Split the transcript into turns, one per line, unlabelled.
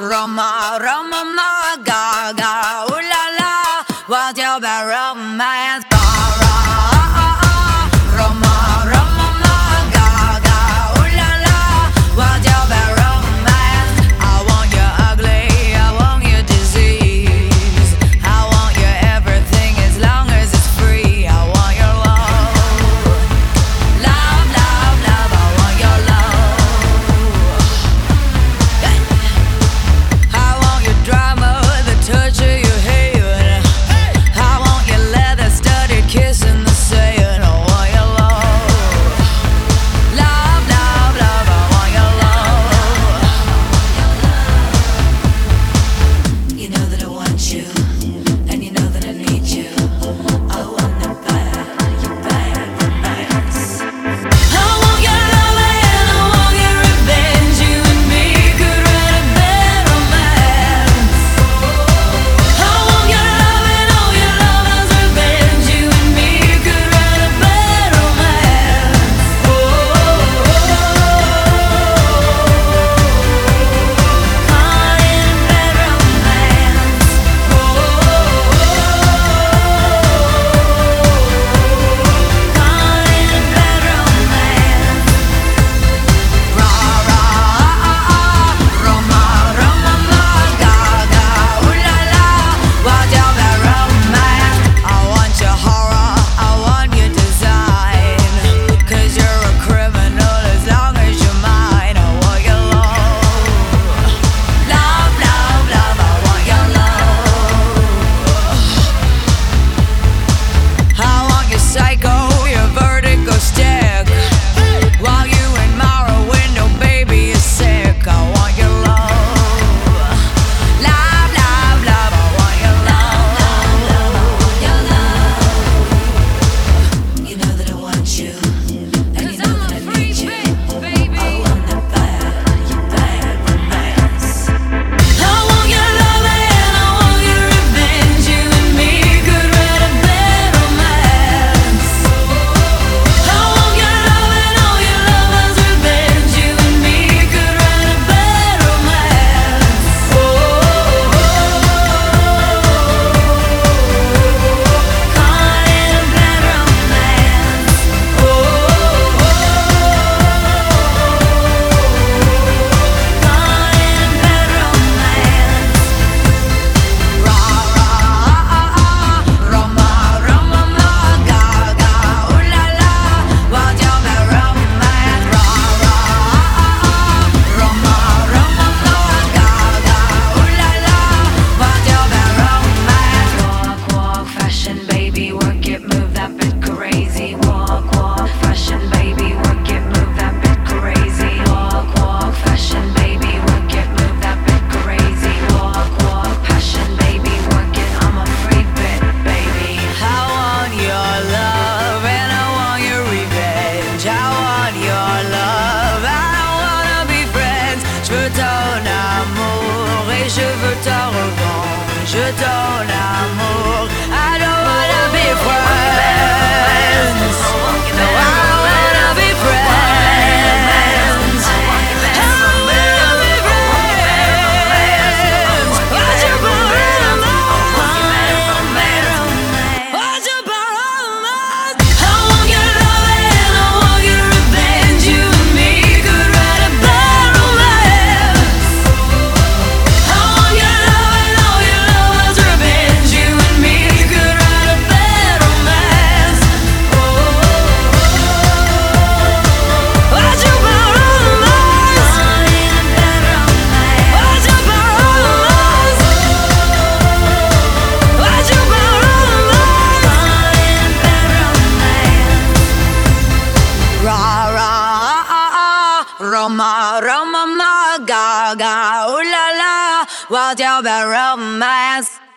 Roma, Roma, Gaga. perdonamos. Roma, Roma, Gaga, ooh la la, what your romance?